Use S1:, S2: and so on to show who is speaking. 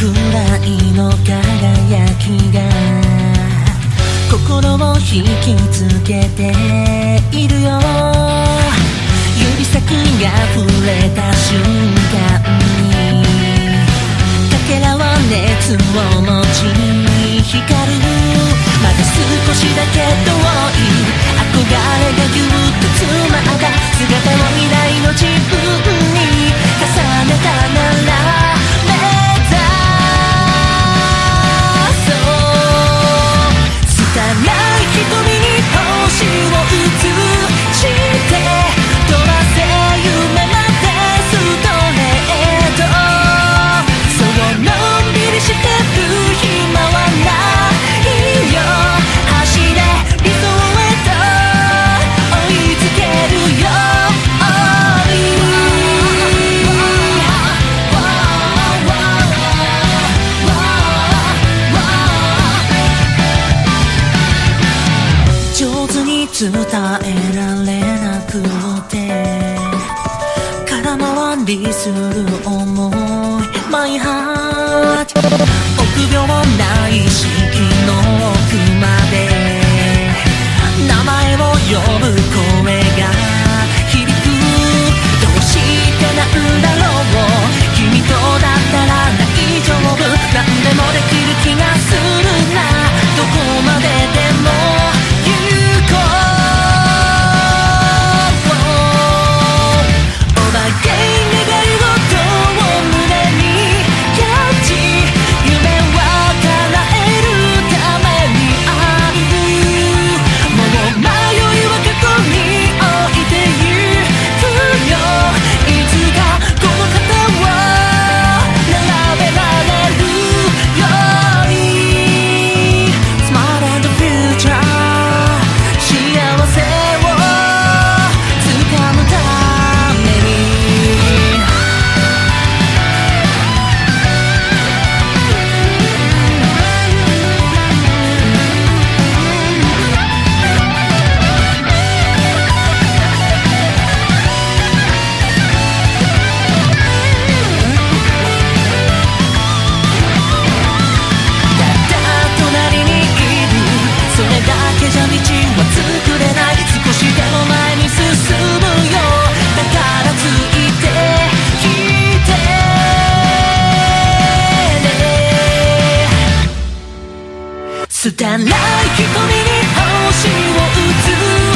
S1: くらいの輝きが心を引きつけているよ。指先が触れた瞬間ずに伝えられなくて空回りする思い My heart 臆病ない。し拙い瞳に星を打つ